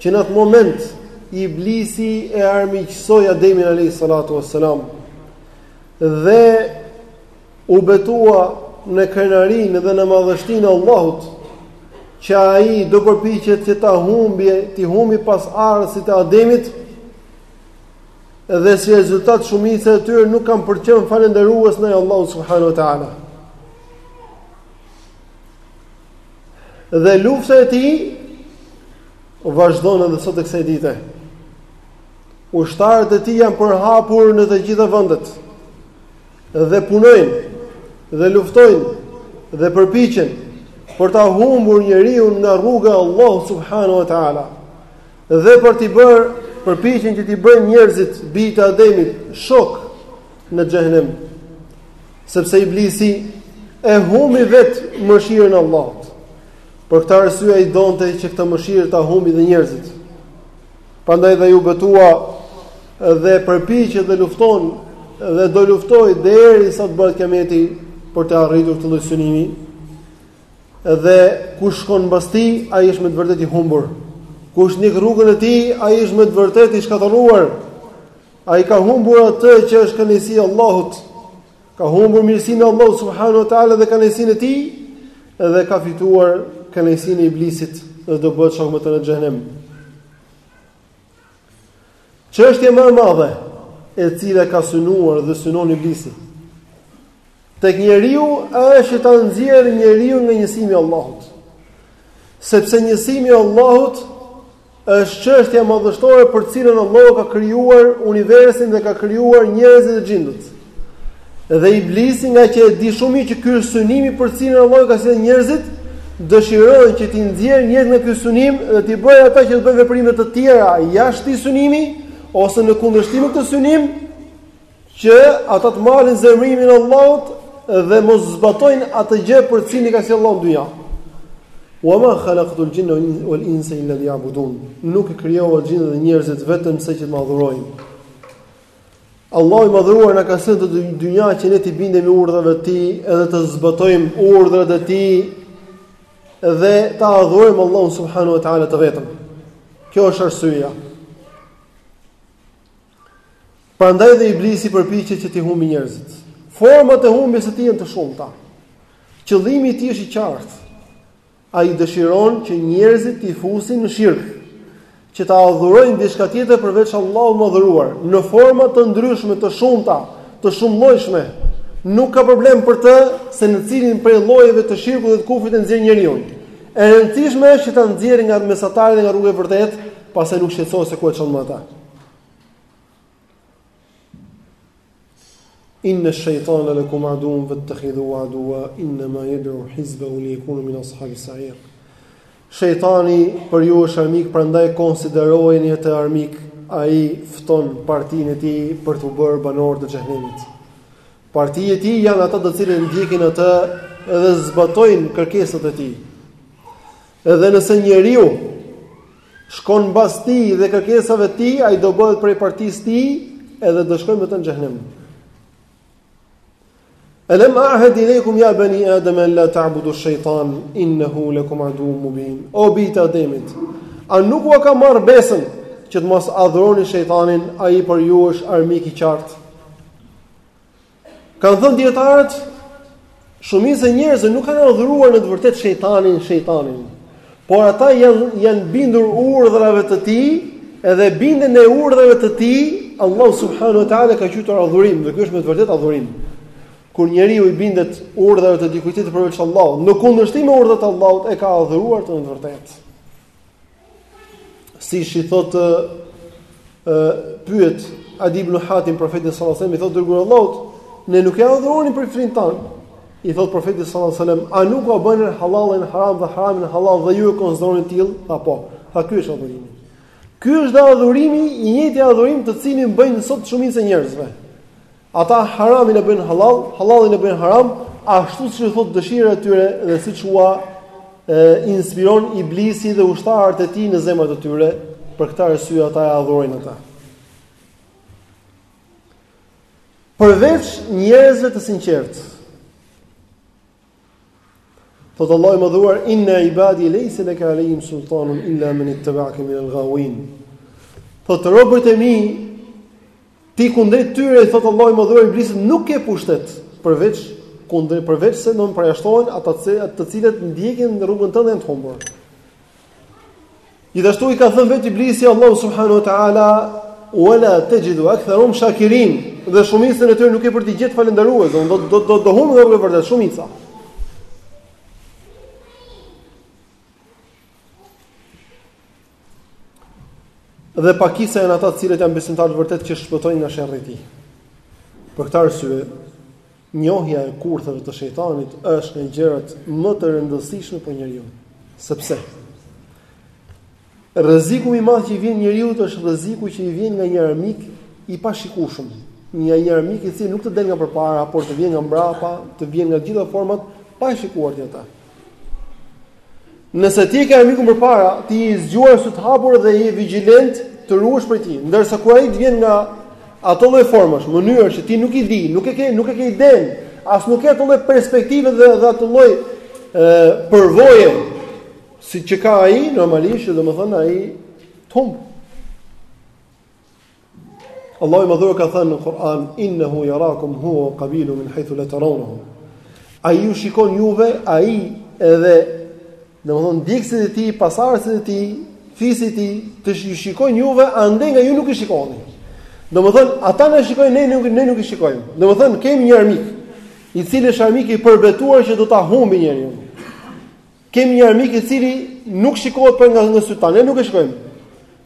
Që në atë moment Iblisi e armiqësoi Ademin alayhis salatu wassalam dhe u betua në krenarinë dhe në madhështinë e Allahut që ai do përpiqet që ta humbi, t'i humbi pasardhësit e Ademit dhe si rezultat shumica e tyre nuk kanë për të qenë falënderues ndaj Allahut subhanahu wa taala. Dhe lufta e tij vazhdon edhe sot e kësaj dite. Ushtarët e tij janë përhapur në të gjitha vendet dhe punojnë dhe luftojnë dhe përpiqen për ta humbur njeriu nga rruga e Allahut subhanahu wa taala dhe për t'i bërë përpiqen që t'i bëjnë njerëzit bijtë e Ademit shok në xhehenem. Sepse iblisi e humbi vetë mëshirën e Allahut. Për këtë arsye ai donte që këtë mëshirë ta humbi dhe njerëzit. Prandaj dhe iu betua dhe përpiqet dhe lufton dhe do luftojë derisa të bëhet kiameti për të arritur këtij lloj synimi. Dhe kush shkon mbas tij, ai është me të vërtetë i humbur. Kush ndjek rrugën e tij, ai është me të vërtetë i shkatërruar. Ai ka humbur atë që është kënaqësi e Allahut, ka humbur mirësinë e Allahut subhanahu wa taala dhe kënaqësinë e tij dhe ka fituar kënaqësinë e iblisit dhe do bëhet shok me të në xhehenem. Çështja më e madhe e cila ka synuar dhe synon iblisi tek njeriu është që ta nxjerrë njeriu nga njësimi i Allahut. Sepse njësimi i Allahut Është çështja madhështore për të cilën Allahu ka krijuar universin dhe ka krijuar njerëzit e xhindët. Dhe iblisi ngaqë e di shumë mirë që ky është synimi për të cilin Allahu ka sjellë njerëzit, dëshiron që t'i nxjerrë njerëzit nga ky synim dhe t'i bëjë ata që të bëjnë veprime të tjera jashtë këtij synimi ose në kundërshtim me këtë synim që ata të marrin zemërimin e Allahut dhe mos zbatojnë atë gjë për të cilën i ka sjellë Allahu në dynja. Wa ma khalaqtul jinna wal insa illa liya'budun. Nuk i krijova xhinët dhe njerëzit vetëm se që të më adhurojnë. Allahu i madhëruar na ka sjellë në dynja që ne t'i bindemi urdhrave të Tij edhe të zbatojmë urdhrat e Tij dhe ta adhurojmë Allahun subhanahu wa taala të vetëm. Kjo është arsyeja. Prandaj dhe Iblisi përpiqet që t'i humbi njerëzit. Format e humbjes së tij janë të shumta. Qëllimi i tij është i qartë. Ai dëshiron që njerëzit t'i fusin në shirk, që ta adhurojnë diçka tjetër përveç Allahut të madhëruar, në forma të ndryshme, të shumta, të shumëllojshme. Nuk ka problem për të se në cilin prej llojeve të shirkut dhe të kufrit e nxjerr njeriun. E rëndësishme është që ta nxjerrë nga mesatarja dhe nga rruga e vërtetë, pastaj nuk shqetësohet se ku e çon më atë. Inna shaytana lakum aduwwun fattakhidhuhu aduwwa inna ma yad'u hizbahu liyakunu min ashabis sa'ir. Shejtani për ju është armik, prandaj konsiderojeni atë armik. Ai fton partinë e tij për t'u bërë banorë të xhehenemit. Partia e tij janë ata të cilët ndjekin atë dhe zbatojnë kërkesat e tij. Edhe nëse njeriu shkon mbas tij dhe kërkesave të tij, ai do bëhet prej partisë së tij edhe do shkojë me të në xhehenem. Alam ahad ilaykum ya bani adam an la ta'budu ash-shaytan innahu lakum aduwwun mubin. O bijtë e Ademit, a nuk ua kam marrë besën që të mos adhuroni shejtanin, ai për ju është armik i qartë. Kanë thënë dijetarët, shumica e njerëzve nuk e kanë adhuruar në të vërtetë shejtanin, shejtanin. Por ata i janë bindur urdhrave të tij, edhe bindjen e urdhrave të tij, Allahu subhanahu wa taala e ka quajtur adhurim, dhe ky është me të vërtetë adhurim. Kur njeriu i bindet urdhrave të dikujt tjetër përveç Allahut, në kundërshtim me urdhrat e Allahut, e ka adhuruar atë në të vërtetë. siç i thotë ë pyet Adi ibn Hatim profetin sallallahu alajhi wasallam i thotë i dërguar i Allahut ne nuk i adhuronim priftërinjtë tanë i thotë profeti sallallahu alajhi wasallam a nuk ua bënin halalin haram dhe haramin halal dhe ju e konsideronit të tillë tha po tha ky është adhurimi ky është dhe adhurimi i njëjti adhurim të cilin bëjnë sot shumica e njerëzve Ata haramin e bëjnë halal, halalin e bëjnë haram, ashtu siç u thotë dëshira e tyre dhe siç ua inspiron iblisi dhe ushtarët e tij në zemrat e tyre, për këtë arsye ata e adhurojnë atë. Përveç njerëzve të sinqertë, Thotë Allahu i madhëruar inna ibadi laysa laka alehim sultanun illa man ittaba'aka min al-ghawin. Thotë robërit e mi ti kundrejt tyre i thotë Allahu i madhëruar iblisit nuk ke pushtet përveç kundër përveç se do të përjashtohen ata të cilët ndjekin rrugën tënde janë të humbur. Gjithashtu i ka thënë vetë Iblisi Allahut subhanahu wa taala wala tajidu aktharum shakirin dhe shumicën e tyre nuk ke për t'i gjetë falënderues, do do do do, do humbë rrugën e vërtetë shumica. Dhe pakica janë ata të cilët janë besimtarë të vërtetë që shpëtojnë nga sherri i tij. Për këtë arsye, Njohja e kurtheve të shejtanit është nga gjërat më të rëndësishme për njeriun. Sepse rreziku më i madh që i vjen njeriut është rreziku që i vjen nga një armik i pashikueshëm, nga një armik i cili nuk të del nga përpara, por të vjen nga mbrapa, të vjen nga të gjitha format pa e shikuar ti atë. Nëse ti e ke armikun përpara, ti je i zgjuar sy të hapur dhe je vigjilent të ruhesh prej tij. Ndërsa kur ai të vjen nga ato lloj formash, mënyra që ti nuk i di, nuk e ke, nuk e ke idenë, as nuk ke ato lloj perspektive dhe dhe ato lloj ë përvoje siç i ka ai, normalisht, domethënë ai t'humb. Allahu i Madhëruar ka thënë në Kur'an innahu yarakum huwa qabilu min haythu la tarawnahu. Ai ju shikon juve, ai edhe domthon ndjekësit e tij, pasardhësit e tij, fisi i tij, të ju shikojnë juve andej nga ju nuk i shikoni. Domthon ata na shikojnë ne nuk ne nuk i shikojmë. Domthon kemi një armik i cili është armik i përbetuar që do ta humbi njeriun. Kemi një armik i cili nuk shikohet për nga nga sytë, ne nuk e shikojmë.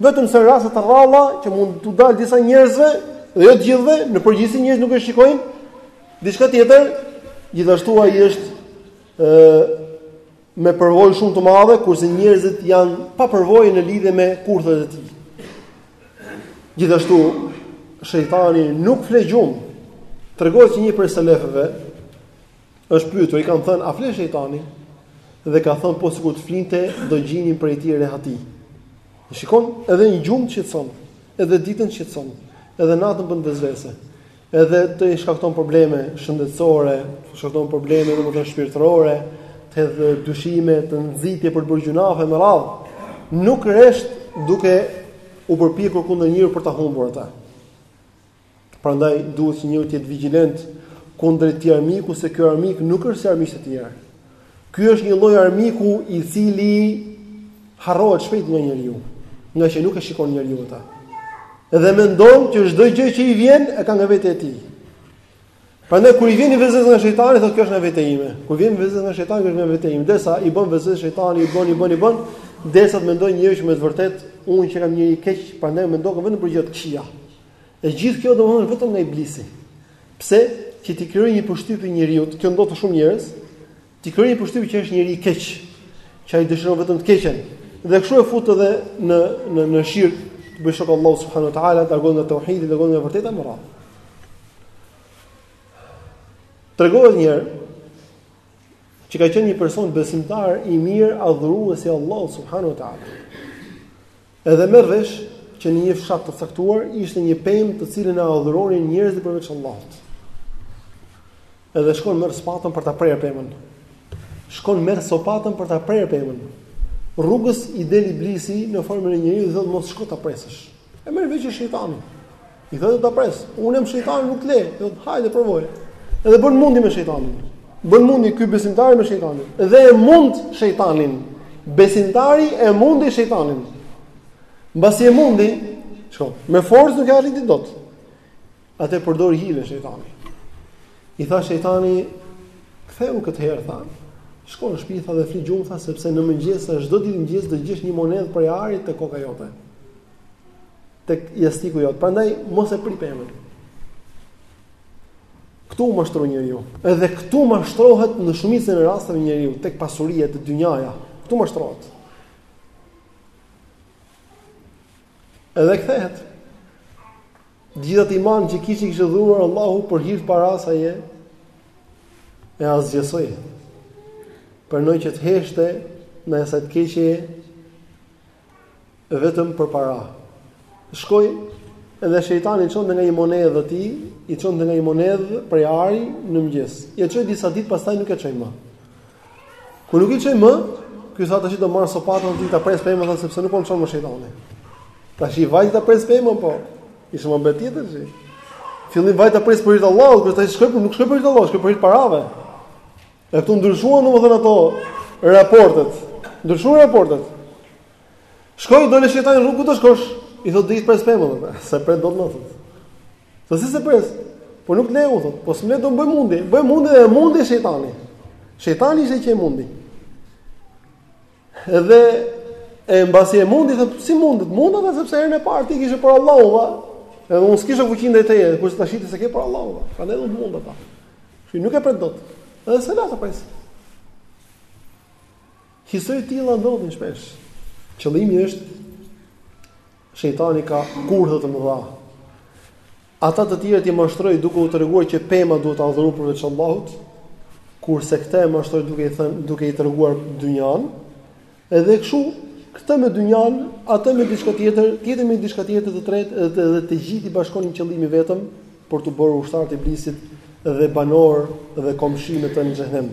Vetëm se në raste të rralla që mund t'u dalë disa njerëzve dhe jo të gjithëve, në përgjithësi njerëzit nuk e shikojnë. Diçka tjetër, gjithashtu ai është ë me përvojë shumë të madhe, kurse njerëzit janë pa përvojë në lidhje me kurthet e tij. Gjithashtu, shejtani nuk fle gjumë. Tregohet që një prej selefëve Është pyetur, i kanë thënë, a fle shejtani? Dhe ka thënë, po sikur të flinte, do gjenim prej tij rehati. Shikon, edhe në gjumë të shqetëson, edhe ditën të shqetëson, edhe natën bën vesvese. Edhe të shkakton probleme shëndetësore, të shkakton probleme domethënë shpirtërore, të hedh dyshime, të nxit për të bërë gjynahe me radhë. Nuk rresht duke u përpjekur kundër njeriut për ta humbur atë. Prandaj duhet që njeriu të jetë vigjilent kundër këtij armiku se ky armik nuk është si armiqtë e tjerë. Ky është një lloj armiku i cili harrohet shpejt nga njeriu, ngaqë nuk e shikon njeriu atë. Dhe mendon që çdo gjë që i vjen e ka nga vetja e tij. Prandaj kur i vjen vesvese nga shejtani, thotë kjo është nga vetja ime. Kur vjen vesvese nga shejtani, kjo është nga vetja ime. Derisa i bën vesvese shejtani, i bën, i bën, i bën, derisa të mendojë njeriu që me të vërtetë unë qenkam njeri i keq, prandaj mendoj vetëm për gjëra të këqija. E gjithë kjo domethënë vetëm nga iblisi. Pse? Që t'i krijojë një përshtypje njeriut, kjo ndodh te shumë njerëz, t'i krijojë një përshtypje që është njeri i keq, që ai dëshiron vetëm të keqen. Dhe kështu e fut edhe në në në shirk, të bëjë shok Allahu subhanahu wa taala, të largohet nga tauhidi, të largohet nga vërteta me radhë. Tregohet një herë që ka qenë një person besimtar i mirë, adhurues i Allahut subhanahu wa taala. Edhe merr vesh që në një fshat të caktuar ishte një pemë të cilën e adhuronin njerëzit përveç Allahut. Edhe shkon merr sopatën për ta prerë pemën. Shkon merr sopatën për ta prerë pemën. Rrugës i del iblisi në formën e njeriut dhe thotë mos shko ta presësh. E merr vesh shejtani. I thotë ta pres. Unë jam shejtani nuk lë. I thotë hajde provoje. Edhe bën mundi me shejtanin. Bën mundi ky besimtari me shejtanin. Dhe e mund shejtanin. Besimtari e mundi shejtanin. Mbasi e mundi, shiko, me forcë nuk e arriti dot. Atëherë përdor hile shejtani. I tha shejtani, kthehu këtë herë tha. Shko në shtëpi tha dhe fli gjumë tha sepse në mëngjes sa çdo ditë mëngjes do gjesh një monedhë prej ari te koka jote. tek jastiku jot. Prandaj mos e pre pemën. Ktu u mashtrua njeriu. Edhe ktu mashtrohet në shumicën e rasteve njeriu tek pasuria e dynjaja. Ktu mashtrohet. Edhe kthehet. Gjithë atë iman që kish i kishte dhuruar Allahu për hir parasë e asgjësoi. Pranoi që të heshte ndaj asaj të keqe vetëm për para. Shkoi dhe shejtani i çonte nga një monedhë e tij, i çonte nga një monedhë prej ari në mëngjes. Ja çoi disa ditë, pastaj nuk e çoi më. Kur nuk i çoi më, ky tha tash do marr sopatën dhe ta pres pemën sepse nuk po çon më shejtani. Tashi vajti ta pres pemën po. Ishte nijeti tjetër tashi. Fillim vajti ta pres për hir të Allahut, kurse tash shkoi nuk shkoi për hir të Allahut, shkoi për hir parave. E këtu ndryshuan domethënë ato raportet. Ndryshuan raportet. Shkoi i doli shejtani rrugë ku do shkosh? I thotë do ta pres pemën, thotë. S'e pret dot më thotë. Po si s'e pres? Po nuk lë unë thotë. Po s'më do bëj mundi. Bëj mundi dhe mundi shejtani. Shejtani ishte që e mundi. Edhe e mbasi e mundi thotë si munde? Munda tha sepse herën e parë ti kishe për Allahun, tha. Edhe unë s'kisha fuqi ndaj teje, kurse tash ti s'e ke për Allahun, tha. Prandaj të munda tha. Ti nuk e pret dot. Edhe s'e la ta presë. Histori të tilla ndodhin shpesh. Qëllimi është shejtani ka kurthe të mëdha. Ata të tjerët i mashtroi duke u treguar që pema duhet të adhurohet përveç Allahut, kurse këtë e mashtroi duke i thënë duke i treguar dynjan. Edhe kështu, këtë me dynjan, atë me diçka tjetër, tjetrin me diçka tjetër të tretë edhe, edhe të gjithë i bashkon qëllimi vetëm për t'u bërë ushtarë të iblisit dhe banorë dhe komshi me të në xhehenem.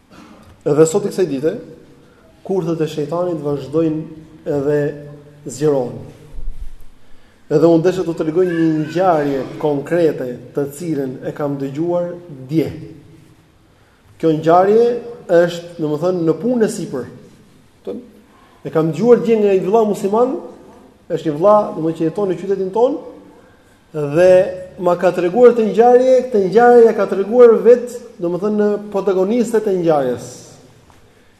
Edhe sot e kësaj dite, kurthet e shejtanit vazhdojnë edhe zgjerohen. Edhe unë desha t'ju tregoj një ngjarje konkrete të cilën e kam dëgjuar dje. Kjo ngjarje është, domethënë, në punë e sipër. E kam dëgjuar dje nga një vlla musliman, është një vlla, domethënë që jeton në qytetin tonë, Dhe ma ka treguar këtë ngjarje, këtë ngjarje ia ka treguar vetë, domethënë protagonistët e ngjarjes.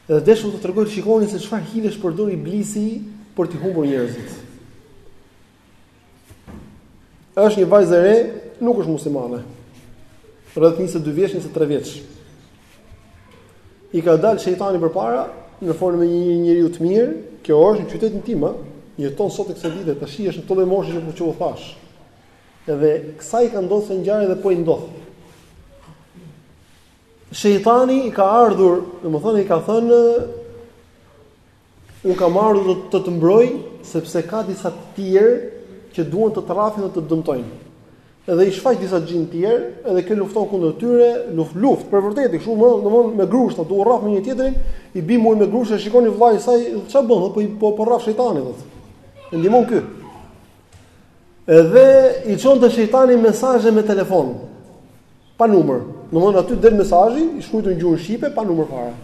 Dhe desha t'ju tregoj shikoni se çfarë hilesh përdor iblisi për t'i humbur njerëzit. Është një vajzë e re, nuk është muslimane. Rreth 22 vjeç, 23 vjeç. I ka dalë shejtani përpara në formën e një njeriu të mirë, kjo është në qytetin tim, ë, jeton sot e kësaj dite, tashi është në këtë moshë që po u thash. Edhe kësaj i ka ndodhur kjo ngjarje dhe po i ndodh. Shejtani i ka ardhur, domethënë i ka thënë Unë kam ardhur të të mbroj sepse ka disa të tjerë që duan të të rrafin dhe të të dëmtojnë. Edhe i shfaq disa xhin të tjerë, edhe ky lufton kundër tyre, luftë luftë për vërtetë, kështu me, domthon me grusht, duke u rraf me njëri-tjetrin, i bie kjo me grusht e shikon vllai i saj çfarë bën, po po po rraf shejtanin thotë. E ndihmon ky. Edhe i çonte shejtani mesazhe me telefon. Pa numër. Domthon aty del mesazhi, i shkruajtur në gjuhën shqipe pa numër fare.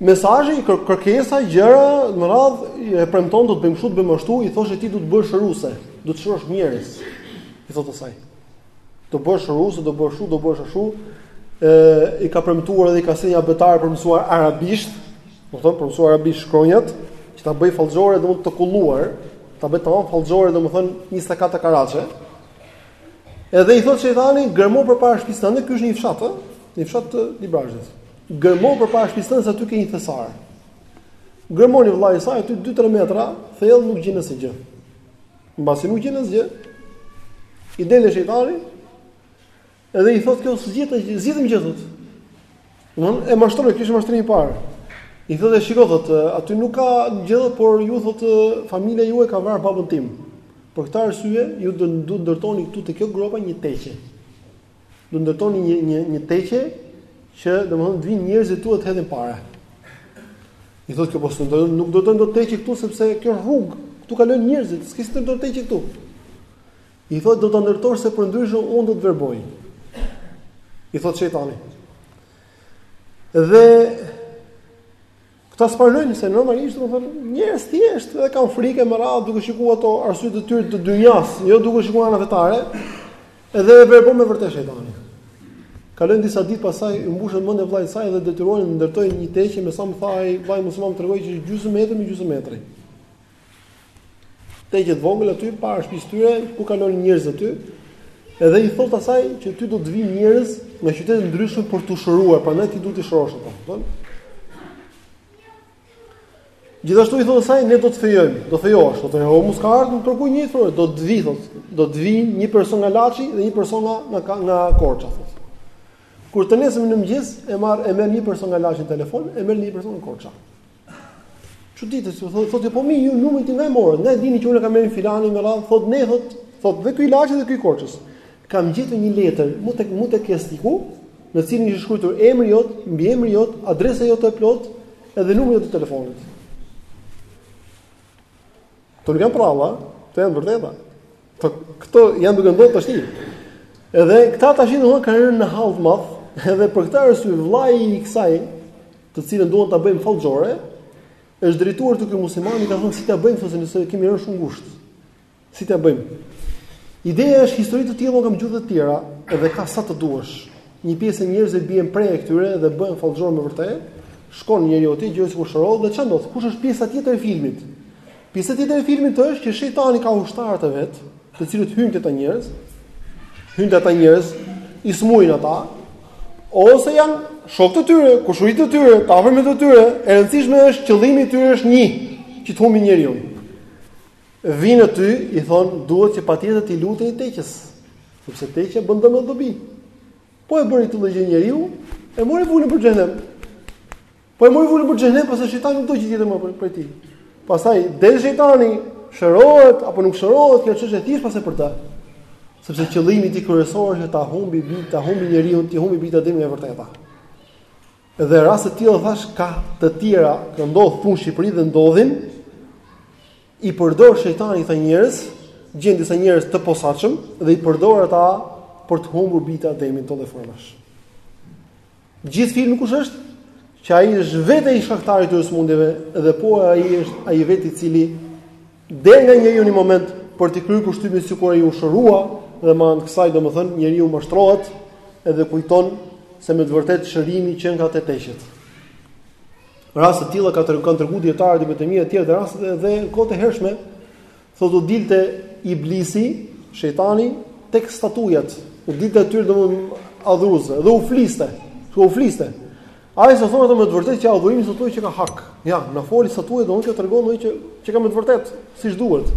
Mesazhi kër, kërkesa gjëra me radhë e premton do të bëjmë kështu, të bëjmë ashtu, i thoshte ti do të bësh rukje, do të shërosh njerëz. I thotë asaj. Do bësh rukje, do bësh ashtu, do bësh ashtu. Ë i ka premtuar edhe i ka sjellë abetare për mësuar arabisht, do të thonë për mësuar arabisht shkronjat, që ta bëjë fallxhore domethënë të kulluar, ta bëjë tamam fallxhore domethënë 24 karaçe. Edhe i thot shejtani, gërmo përpara shtëpisë tënde, ky është një fshat, ë? Një fshat të Librazhdit. Gërmo përpara shtëpisë tënde se aty ke një thesar. Gërmon vëllai i saj aty 2-3 metra thellë, nuk gjen asgjë. Mbasi nuk gjen asgjë, i del shejtani. Edhe i thot kjo s'gjet, s'gjetëm gjë thot. Unë e mashtroi, ky është mashtrimi i parë. I thotë, shiko, thotë, aty nuk ka gjë, por ju, thotë, familja juaj ka vrarë babën tim. Për këtë arsye, ju do të ndërtoni këtu te kjo gropa një teqe. Do ndërtoni një, një, një teqe që, domethënë, të vinë njerëzit aty e të hedhin pare. I thotë, jo po s'e ndërtoj, nuk do të ndërtoj teqe këtu, sepse kjo rrugë, këtu kalojnë njerëzit, s'ke si të ndërtosh teqe këtu. I thotë do ta ndërtosh se përndryshe unë do të të verboj. I thotë shejtani. Dhe këta s'pranojnë se normalisht domethënë njerëz të thjeshtë dhe kanë frikë me radhë duke shikuar ato arsye të tyre të dynjas, jo duke shikuar anën fetare. Edhe e verbon me vërtet shejtani. Kalojnë disa ditë pastaj i mbushet mendja vllait të saj dhe detyrohen të ndërtojnë një teqe me sa më tha ai vllai musliman tregoi që gjysmë metri me gjysmë metri. Teqe të vogël aty para shtëpisë së tyre ku kalonin njerëz aty, edhe i thotë asaj që ty do të vinë njerëz nga qytete të ndryshme për t'u shëruar, prandaj ti duhet t'i shërosh ata, domethënë? Gjithashtu i thotë asaj ne do të fejojmë, do fejohesh, thotë ore mos ka ardhur më kërku njeri thotë, do të vi thotë, do të vinë një person nga Laçi dhe një person nga nga nga Korça thotë. Kur të nesërmen në mëngjes e marr e merr një person nga Laçi në telefon, e merr një person nga Korça. Çuditet, i thotë, thotë jo po mirë ju numrin tim nga e morët. Nga e dini që unë e kam emrin filani me radhë, thotë ne thotë, thotë dhe ky i Laçit dhe ky i Korçës. Kam gjetur një letër, mu tek mu tek jastiku, në të cilën ishte shkruar emri jot, mbiemri jot, adresa jote e plotë, edhe numri jot i telefonit. Këto nuk janë pralla, këto janë të vërteta. Këto këto janë duke ndodhur tashti. Edhe këta tashti, thotë, kanë rënë në hall të madh, edhe për këtë arsye vllai i kësaj, të cilën duan ta bëjnë fallxhore, është drejtuar te ky muslimani, i ka thënë si ta bëjmë thotë se kemi rënë shumë ngushtë. Si ta bëjmë? Ideja është histori të tilla kam dëgjuar edhe të tjera, edhe ka sa të duash. Një pjesë e njerëzve bien pre e këtyre dhe bëhen fallxhor me vërtet. Shkon njeriu aty, gjoja sikur shërohet dhe ça ndodh? Kush është pjesa tjetër e filmit? Pjesa tjetër e filmit është që shejtani ka ushtarë të vet, të cilët hyjnë te ata njerëz, hyjnë te ata njerëz, i smurin ata, ose janë shokët e tyre, kushurinjtë e tyre, të afërmit e tyre, e rëndësishme është qëllimi i tyre është një, që ta humbin njeriun. Vinë te ty, i thonë, duhet që patjetër t'i luteni teqes, sepse teqja bën dëm dhe dobi. Po e bëri këtë gjë njeriu, e mori vulën për xhehenem. Po e mori vulën për xhehenem, pastaj shejtani nuk do që t'ia dijë më për, për ti. Pastaj del shejtani, shërohet apo nuk shërohet, kjo është e thjeshtë pastaj për të. Sepse qëllimi i tij kryesor është ta humbi, ta humbi njeriun, t'i humbi bindjet e vërteta. Dhe raste të tilla thash ka të tjera, kanë ndodhur këtu në Shqipëri dhe ndodhin. I përdor shejtani këta njerëz, gjen disa njerëz të posaçëm dhe i përdor ata për të humbur bijtë e Ademit në lloj formash. Gjithë filmi kush është? Që ai është vetë shkaktar i atyre sëmundjeve dhe po ai është ai vetë i cili Del nga njeriu një moment për t'i krijuar përshtypjen sikur ai u shërua dhe me anë të kësaj domethënë njeriu mashtrohet edhe kujton se me të vërtetë shërimi qenka te teqet. Raste të tilla kanë treguar dijetarët, Ibn Tejmija e të tjerë, raste edhe në kohë të hershme thotë u dilte iblisi, shejtani tek statujat. U dilte atyre domethënë adhuruesve dhe u fliste. Kur u fliste, Ata thonin që me të vërtetë që adhurimi i statujave qenka hak. Ja, na foli statuja dhe gjë që tregon domethënë që qenka me të vërtetë, siç duhet.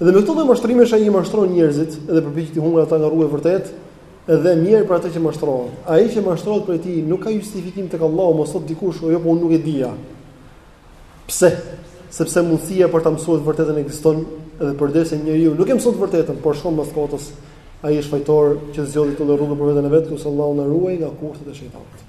Dhe me këto lloj mashtrimesh ai i mashtron njerëzit dhe përpiqet të humbë ata nga rruga e vërtetë dhe mjerë për ata që mashtrohen. Ai që mashtrohet për të nuk ka justifikim tek Allahu, mos thotë dikush, jo po unë nuk e dija. Pse? Sepse mundësia për ta mësuar të vërtetën ekziston dhe përderisa njeriu nuk e mëson të vërtetën, por shkon pas kotës. Ai është fajtor që zgjodhi atë rrugë për veten e vet, lus Allahun të na ruaj nga kurthet e shejtanit.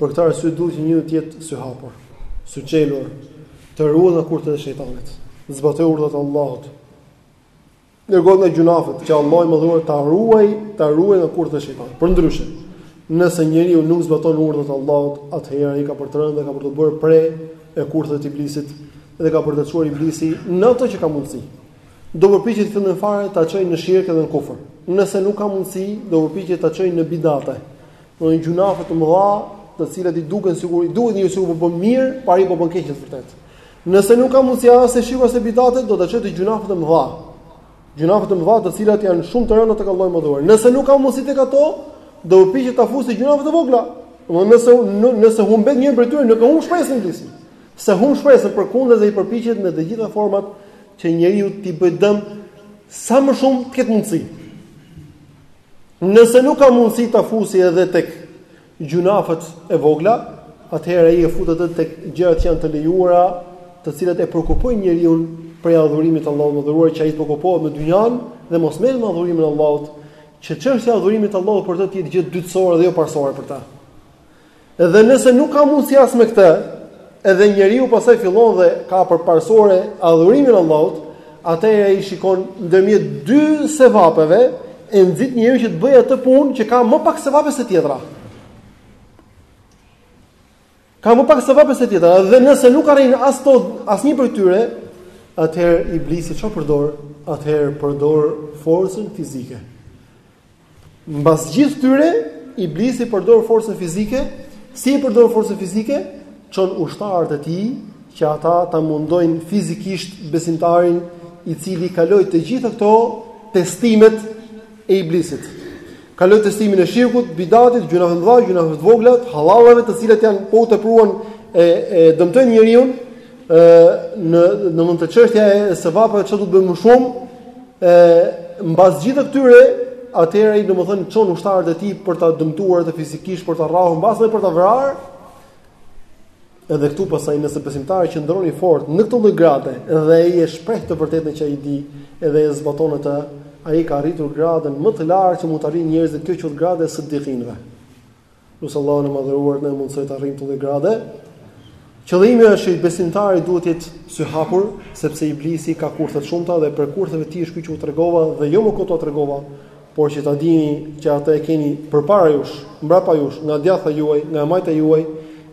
Për këtë arsye duhet që njeriu të jetë sy hapur, sy çelur, të ruhet nga kurthet e shejtanit, të zbatojë urdhrat e Allahut, të largohet nga gjynahet, që Allahu i Madhëruar ta ruaj, ta ruaj nga kurthet e shejtanit. Përndryshe, nëse njeriu nuk zbaton urdhrat e Allahut, atëherë ai ka për të rënë dhe ka për t'u bërë pre e kurtheve të iblisit dhe ka për ta çuar iblisi në atë që ka mundësi. Do përpiqet fillim fare ta çojë në shirk dhe në kufër. Nëse nuk ka mundësi, do përpiqet ta çojë në bidate. Domethënë gjynahe të mëdha, të cilat i duken sikur, i duket njeriut sikur po bën mirë, por ai po bën keq në të vërtetë. Nëse nuk ka mundësi as te shirku as te bidatet do ta çojë te gjynahet e mëdha. Gjynahe të mëdha të cilat janë shumë të rënda tek Allahu i Madhëruar. Nëse nuk ka mundësi tek ato, do përpiqet ta fusë te gjynahet e vogla. Domethënë nëse nëse humbet një prej tyre, nuk e humb shpresën iblisi. S'e humb shpresën përkundrazi ai përpiqet me të gjitha format që njeriu t'i bëj dëm sa më shumë të ketë mundësi. Nëse nuk ka mundësi ta fusi edhe tek gjynahet e vogla, atëherë ai e fut atë tek gjërat që janë të lejuara, të cilat e preokupojnë njeriun prej adhurimit të Allahut të Madhëruar që ai të preokupohet me dynjanë dhe mos merret me adhurimin e Allahut, që çështja e adhurimit të Allahut për të të jetë gjë dytësore dhe jo parësore për ta. Dhe nëse nuk ka mundësi as me këtë, edhe njeriu pastaj fillon dhe ka për parësore adhurimin e Allahut, atëherë ai shikon ndërmjet dy sevapeve e nxit njeriun që të bëjë atë punë që ka më pak sevape se tjetra. Ka më pak sevape se tjetra dhe nëse nuk arrin as te asnjë prej tyre, atëherë iblisi çfarë përdor? Atëherë përdor forcën fizike. Mbas gjithë tyre, Iblisi përdor forcën fizike, si e përdor forcën fizike? Çon ushtarët e tij që ata ta mundojnë fizikisht besimtarin i cili kaloi të gjitha këto testimet e iblisit. Kaloi testimin e shirkut, bidatit, gjynaheve të mëdha, gjynaheve të vogla, hallallave të cilat janë po u tepruan e, e dëmtojnë njeriun, në fund te çështja e sevapave çfarë do të bëjmë më shumë E mbas gjithë këtyre, atëherë ai domethënë çon ushtarët e tij për ta dëmtuar atë fizikisht, për ta rrahur, mbase edhe për ta vrarë. Edhe këtu pastaj nëse besimtari qëndron i fortë në këtë lloj grade dhe ai e shpreh të vërtetën që ai di dhe e zbaton atë, ai ka arritur gradën më të lartë që mund ta arrijnë njerëzit, kjo quhet grada e sidikinëve. Lus Allahun e Madhëruar të na mundësojë të arrijmë këtë lloj grade. Qëllimi është që besimtari duhet të jetë syhapur, sepse iblisi ka kurthe të shumta dhe prej kurtheve të tij është ky që u tregova dhe jo më kot e tregova, por që ta dini që atë e keni përpara jush, mbrapa jush, nga e djathta juaj, nga e majta juaj,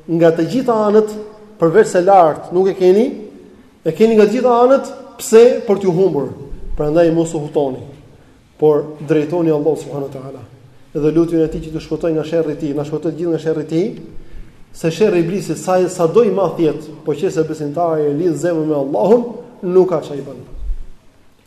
nga të gjitha anët, përveç se lart nuk e keni, e keni nga të gjitha anët, pse për t'ju humbur. Prandaj mos u hutoni. Por drejtojuni Allahut subhanahu wa taala dhe luteni atë që t'ju shpëtojë nga sherri i tij, na shpëtoftë të gjithë nga sherri i tij, se sherri i iblisit sa sado i madh të jetë, po qe se besimtari e lidh zemrën me Allahun, nuk ka ça i bën.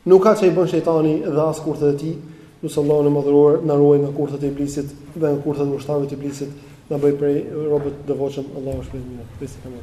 Nuk ka ça i bën shejtani dhe as kurthet e tij, lus Allahun e Madhëruar na ruajë nga kurthet e iblisit dhe nga kurthet e ushtarëve të iblisit, na bëjë prej robve të devotshëm Allahu shpëton. Besim.